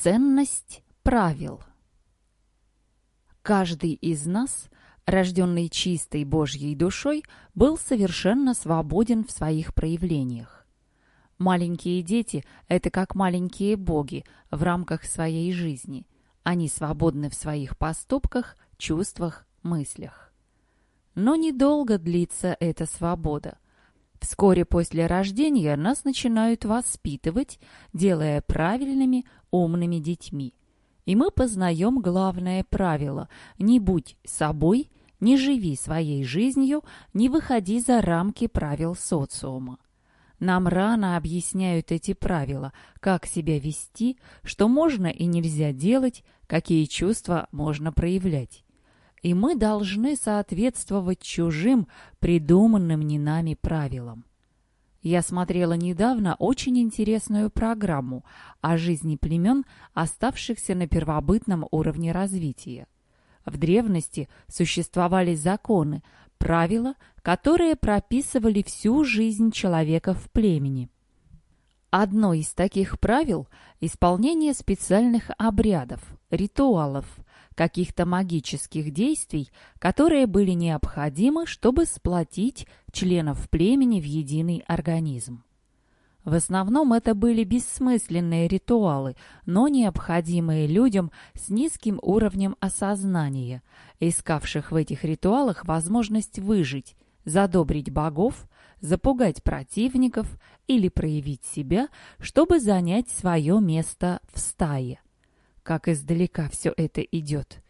Ценность правил. Каждый из нас, рожденный чистой Божьей душой, был совершенно свободен в своих проявлениях. Маленькие дети – это как маленькие боги в рамках своей жизни. Они свободны в своих поступках, чувствах, мыслях. Но недолго длится эта свобода – Вскоре после рождения нас начинают воспитывать, делая правильными, умными детьми. И мы познаем главное правило – не будь собой, не живи своей жизнью, не выходи за рамки правил социума. Нам рано объясняют эти правила, как себя вести, что можно и нельзя делать, какие чувства можно проявлять и мы должны соответствовать чужим, придуманным не нами правилам. Я смотрела недавно очень интересную программу о жизни племен, оставшихся на первобытном уровне развития. В древности существовали законы, правила, которые прописывали всю жизнь человека в племени. Одно из таких правил – исполнение специальных обрядов, ритуалов, каких-то магических действий, которые были необходимы, чтобы сплотить членов племени в единый организм. В основном это были бессмысленные ритуалы, но необходимые людям с низким уровнем осознания, искавших в этих ритуалах возможность выжить, задобрить богов, запугать противников или проявить себя, чтобы занять свое место в стае как издалека все это идет.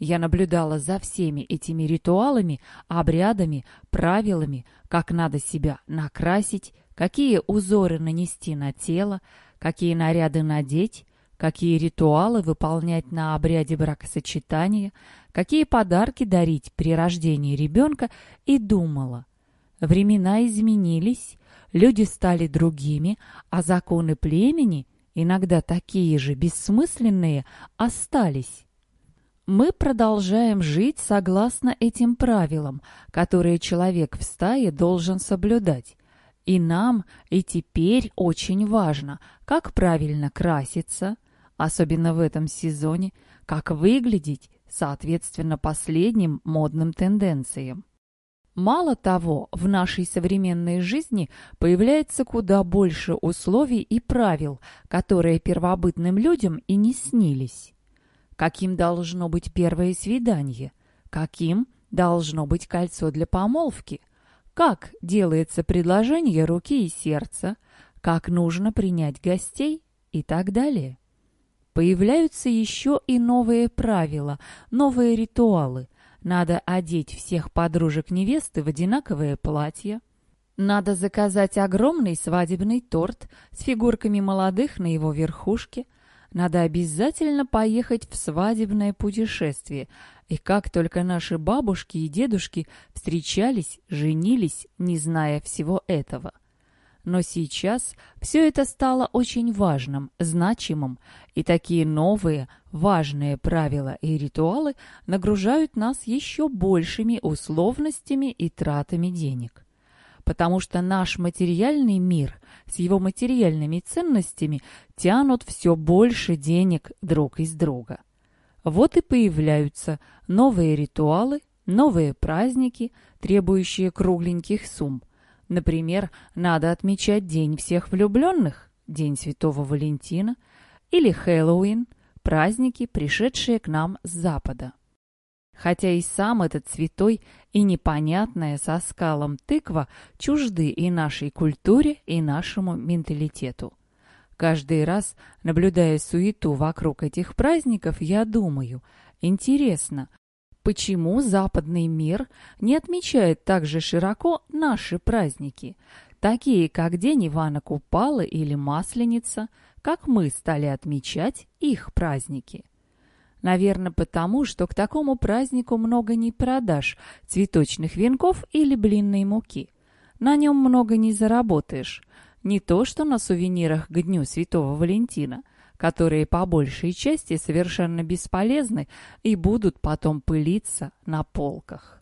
Я наблюдала за всеми этими ритуалами, обрядами, правилами, как надо себя накрасить, какие узоры нанести на тело, какие наряды надеть, какие ритуалы выполнять на обряде бракосочетания, какие подарки дарить при рождении ребенка, и думала. Времена изменились, люди стали другими, а законы племени иногда такие же бессмысленные, остались. Мы продолжаем жить согласно этим правилам, которые человек в стае должен соблюдать. И нам и теперь очень важно, как правильно краситься, особенно в этом сезоне, как выглядеть, соответственно, последним модным тенденциям. Мало того, в нашей современной жизни появляется куда больше условий и правил, которые первобытным людям и не снились. Каким должно быть первое свидание? Каким должно быть кольцо для помолвки? Как делается предложение руки и сердца? Как нужно принять гостей? И так далее. Появляются еще и новые правила, новые ритуалы – надо одеть всех подружек невесты в одинаковое платье. Надо заказать огромный свадебный торт с фигурками молодых на его верхушке. Надо обязательно поехать в свадебное путешествие. И как только наши бабушки и дедушки встречались, женились, не зная всего этого – но сейчас все это стало очень важным, значимым, и такие новые, важные правила и ритуалы нагружают нас еще большими условностями и тратами денег. Потому что наш материальный мир с его материальными ценностями тянут все больше денег друг из друга. Вот и появляются новые ритуалы, новые праздники, требующие кругленьких сумм, Например, надо отмечать День всех влюбленных, День Святого Валентина или Хэллоуин, праздники, пришедшие к нам с Запада. Хотя и сам этот святой и непонятная со скалом тыква чужды и нашей культуре, и нашему менталитету. Каждый раз, наблюдая суету вокруг этих праздников, я думаю, интересно, Почему западный мир не отмечает так же широко наши праздники, такие как День Ивана Купала или Масленица, как мы стали отмечать их праздники? Наверное, потому, что к такому празднику много не продашь цветочных венков или блинной муки. На нем много не заработаешь. Не то, что на сувенирах к Дню Святого Валентина – которые по большей части совершенно бесполезны и будут потом пылиться на полках.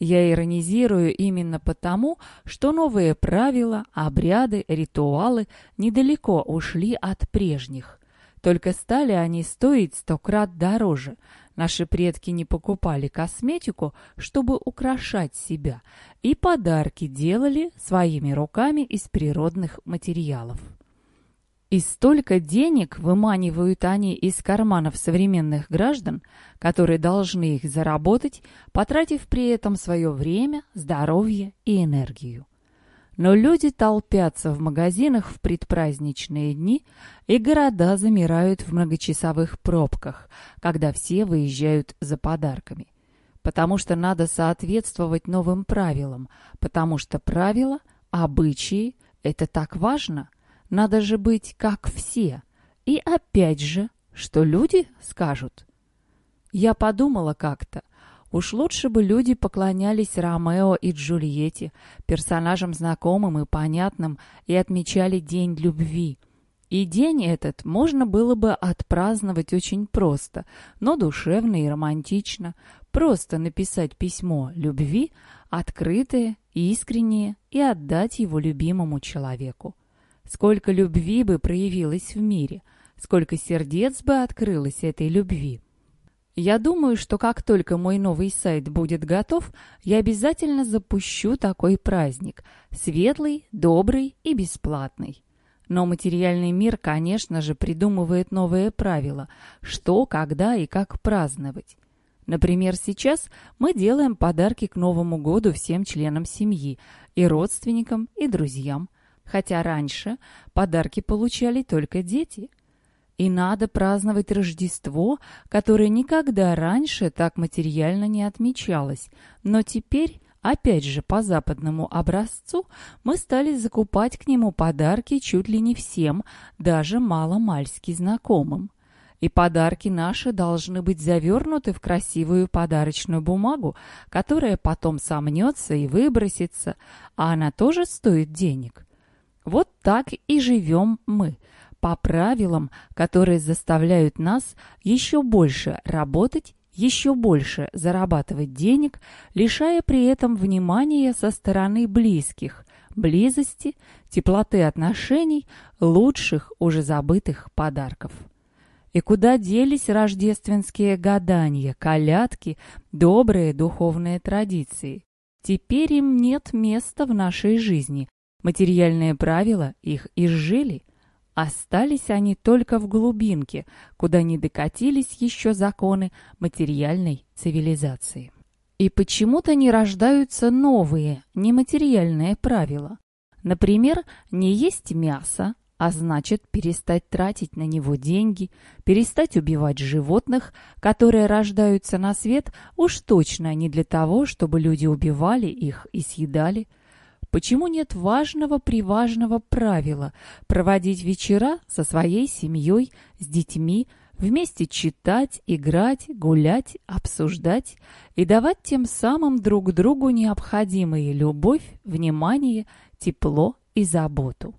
Я иронизирую именно потому, что новые правила, обряды, ритуалы недалеко ушли от прежних. только стали они стоить сто крат дороже. Наши предки не покупали косметику, чтобы украшать себя, и подарки делали своими руками из природных материалов. И столько денег выманивают они из карманов современных граждан, которые должны их заработать, потратив при этом свое время, здоровье и энергию. Но люди толпятся в магазинах в предпраздничные дни, и города замирают в многочасовых пробках, когда все выезжают за подарками. Потому что надо соответствовать новым правилам, потому что правила, обычаи – это так важно. Надо же быть как все. И опять же, что люди скажут? Я подумала как-то – Уж лучше бы люди поклонялись Ромео и Джульетте, персонажам знакомым и понятным, и отмечали День любви. И день этот можно было бы отпраздновать очень просто, но душевно и романтично. Просто написать письмо любви, открытое, искреннее, и отдать его любимому человеку. Сколько любви бы проявилось в мире, сколько сердец бы открылось этой любви. Я думаю, что как только мой новый сайт будет готов, я обязательно запущу такой праздник. Светлый, добрый и бесплатный. Но материальный мир, конечно же, придумывает новые правила, что, когда и как праздновать. Например, сейчас мы делаем подарки к Новому году всем членам семьи, и родственникам, и друзьям. Хотя раньше подарки получали только дети – и надо праздновать Рождество, которое никогда раньше так материально не отмечалось. Но теперь, опять же по западному образцу, мы стали закупать к нему подарки чуть ли не всем, даже маломальски знакомым. И подарки наши должны быть завернуты в красивую подарочную бумагу, которая потом сомнется и выбросится, а она тоже стоит денег. Вот так и живем мы – по правилам, которые заставляют нас еще больше работать, еще больше зарабатывать денег, лишая при этом внимания со стороны близких, близости, теплоты отношений, лучших уже забытых подарков. И куда делись рождественские гадания, колядки, добрые духовные традиции? Теперь им нет места в нашей жизни. Материальные правила их изжили – Остались они только в глубинке, куда не докатились еще законы материальной цивилизации. И почему-то не рождаются новые, нематериальные правила. Например, не есть мясо, а значит перестать тратить на него деньги, перестать убивать животных, которые рождаются на свет, уж точно не для того, чтобы люди убивали их и съедали – Почему нет важного-приважного правила проводить вечера со своей семьей, с детьми, вместе читать, играть, гулять, обсуждать и давать тем самым друг другу необходимые любовь, внимание, тепло и заботу?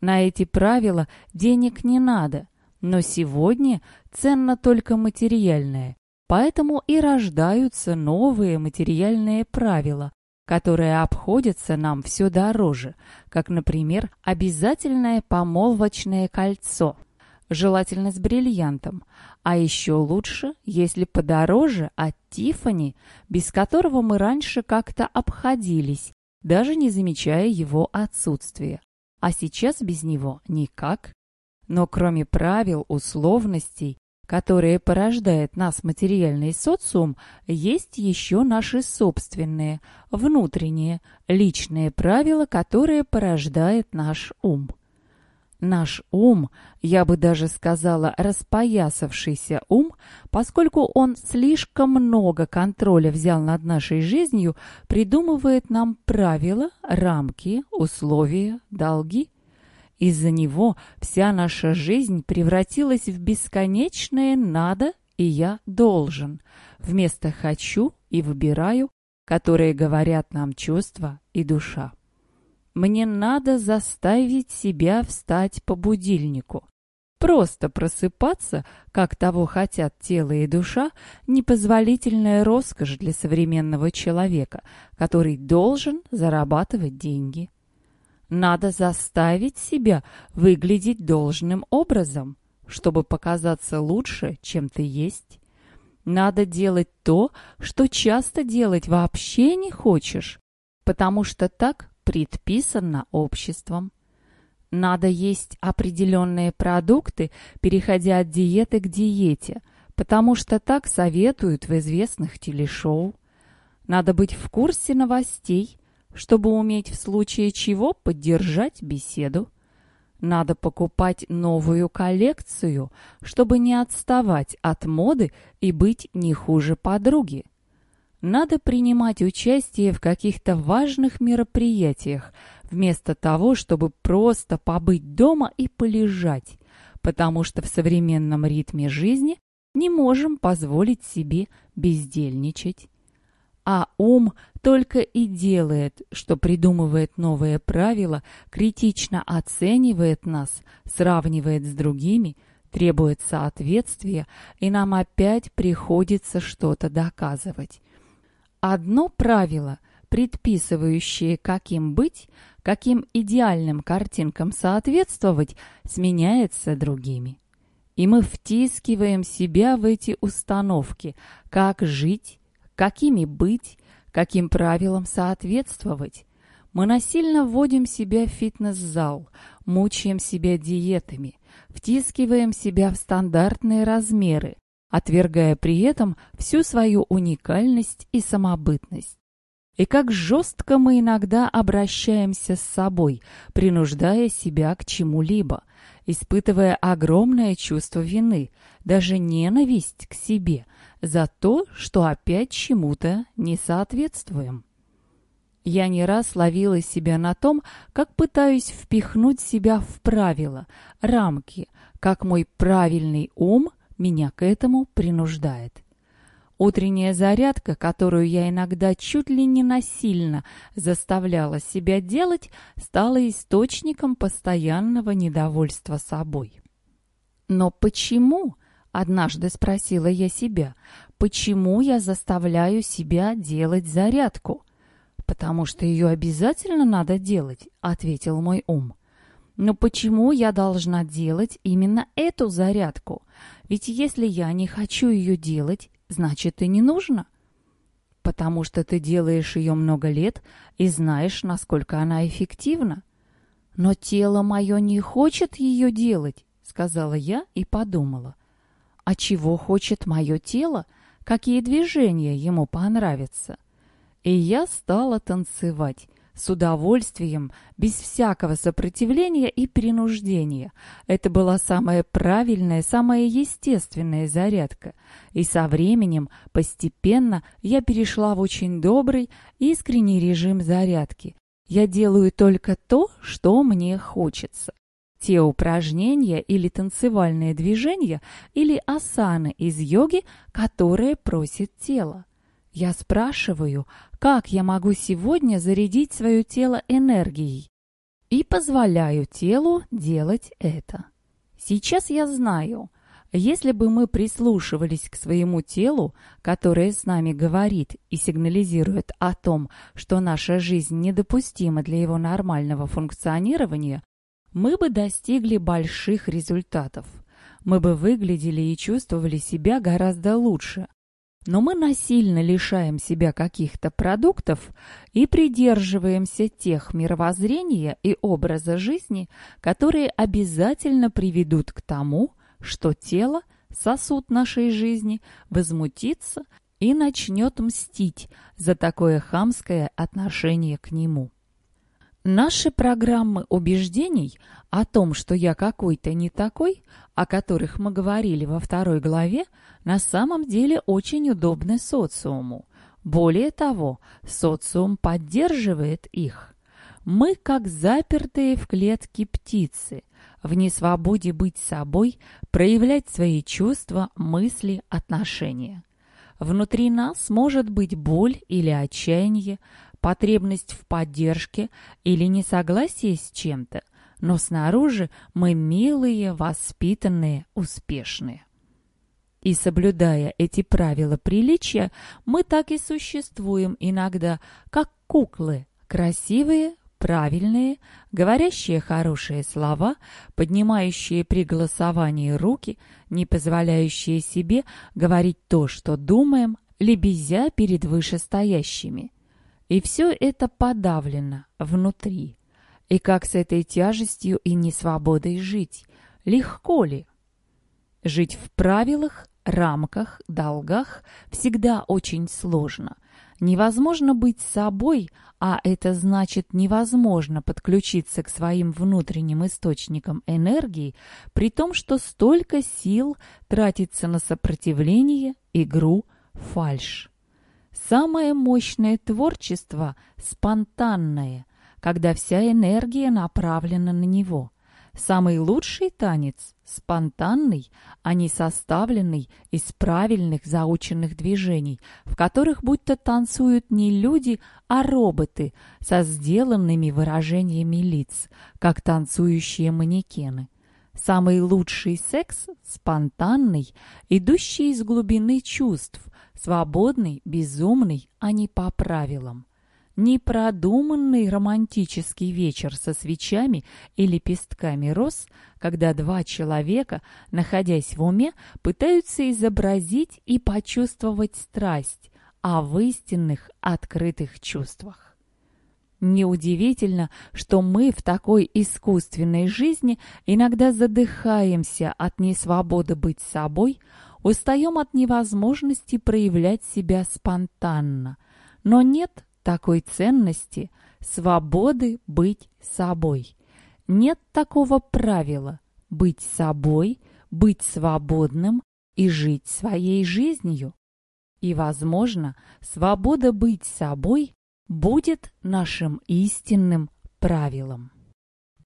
На эти правила денег не надо, но сегодня ценно только материальное, поэтому и рождаются новые материальные правила, которые обходятся нам все дороже, как, например, обязательное помолвочное кольцо, желательно с бриллиантом, а еще лучше, если подороже от Тифани, без которого мы раньше как-то обходились, даже не замечая его отсутствия. А сейчас без него никак. Но кроме правил, условностей которые порождает нас материальный социум, есть еще наши собственные, внутренние, личные правила, которые порождает наш ум. Наш ум, я бы даже сказала, распоясавшийся ум, поскольку он слишком много контроля взял над нашей жизнью, придумывает нам правила, рамки, условия, долги. Из-за него вся наша жизнь превратилась в бесконечное «надо» и «я должен», вместо «хочу» и «выбираю», которые говорят нам чувства и душа. Мне надо заставить себя встать по будильнику. Просто просыпаться, как того хотят тело и душа, непозволительная роскошь для современного человека, который должен зарабатывать деньги. Надо заставить себя выглядеть должным образом. чтобы показаться лучше, чем ты есть. Надо делать то, что часто делать вообще не хочешь, потому что так предписано обществом. Надо есть определенные продукты, переходя от диеты к диете, потому что так советуют в известных телешоу. Надо быть в курсе новостей, чтобы уметь в случае чего поддержать беседу. Надо покупать новую коллекцию, чтобы не отставать от моды и быть не хуже подруги. Надо принимать участие в каких-то важных мероприятиях, вместо того, чтобы просто побыть дома и полежать, потому что в современном ритме жизни не можем позволить себе бездельничать а ум только и делает, что придумывает новые правила, критично оценивает нас, сравнивает с другими, требует соответствия, и нам опять приходится что-то доказывать. Одно правило, предписывающее, каким быть, каким идеальным картинкам соответствовать, сменяется другими. И мы втискиваем себя в эти установки, как жить, какими быть, каким правилам соответствовать. Мы насильно вводим себя в фитнес-зал, мучаем себя диетами, втискиваем себя в стандартные размеры, отвергая при этом всю свою уникальность и самобытность. И как жестко мы иногда обращаемся с собой, принуждая себя к чему-либо, испытывая огромное чувство вины, даже ненависть к себе за то, что опять чему-то не соответствуем. Я не раз ловила себя на том, как пытаюсь впихнуть себя в правила, рамки, как мой правильный ум меня к этому принуждает. Утренняя зарядка, которую я иногда чуть ли не насильно заставляла себя делать, стала источником постоянного недовольства собой. Но почему, однажды спросила я себя, почему я заставляю себя делать зарядку? Потому что ее обязательно надо делать, ответил мой ум. Но почему я должна делать именно эту зарядку? Ведь если я не хочу ее делать, значит и не нужно. Потому что ты делаешь ее много лет и знаешь, насколько она эффективна. Но тело мое не хочет ее делать, сказала я и подумала. А чего хочет мое тело? Какие движения ему понравятся? И я стала танцевать, с удовольствием, без всякого сопротивления и принуждения. Это была самая правильная, самая естественная зарядка. И со временем, постепенно, я перешла в очень добрый, искренний режим зарядки. Я делаю только то, что мне хочется. Те упражнения или танцевальные движения или асаны из йоги, которые просит тело. Я спрашиваю, как я могу сегодня зарядить свое тело энергией? И позволяю телу делать это. Сейчас я знаю, если бы мы прислушивались к своему телу, которое с нами говорит и сигнализирует о том, что наша жизнь недопустима для его нормального функционирования, мы бы достигли больших результатов. Мы бы выглядели и чувствовали себя гораздо лучше, но мы насильно лишаем себя каких-то продуктов и придерживаемся тех мировоззрения и образа жизни, которые обязательно приведут к тому, что тело, сосуд нашей жизни, возмутится и начнет мстить за такое хамское отношение к нему. Наши программы убеждений о том, что я какой-то не такой, о которых мы говорили во второй главе, на самом деле очень удобны социуму. Более того, социум поддерживает их. Мы как запертые в клетке птицы, в несвободе быть собой, проявлять свои чувства, мысли, отношения. Внутри нас может быть боль или отчаяние, потребность в поддержке или несогласие с чем-то, но снаружи мы милые, воспитанные, успешные. И соблюдая эти правила приличия, мы так и существуем иногда, как куклы, красивые, правильные, говорящие хорошие слова, поднимающие при голосовании руки, не позволяющие себе говорить то, что думаем, лебезя перед вышестоящими. И все это подавлено внутри. И как с этой тяжестью и несвободой жить? Легко ли? Жить в правилах, рамках, долгах всегда очень сложно. Невозможно быть собой, а это значит невозможно подключиться к своим внутренним источникам энергии, при том, что столько сил тратится на сопротивление, игру, фальшь. Самое мощное творчество – спонтанное, когда вся энергия направлена на него – Самый лучший танец – спонтанный, а не составленный из правильных заученных движений, в которых будто танцуют не люди, а роботы со сделанными выражениями лиц, как танцующие манекены. Самый лучший секс – спонтанный, идущий из глубины чувств, свободный, безумный, а не по правилам непродуманный романтический вечер со свечами и лепестками роз, когда два человека, находясь в уме, пытаются изобразить и почувствовать страсть, а в истинных открытых чувствах. Неудивительно, что мы в такой искусственной жизни иногда задыхаемся от несвободы быть собой, устаем от невозможности проявлять себя спонтанно. Но нет такой ценности свободы быть собой. Нет такого правила быть собой, быть свободным и жить своей жизнью. И, возможно, свобода быть собой будет нашим истинным правилом.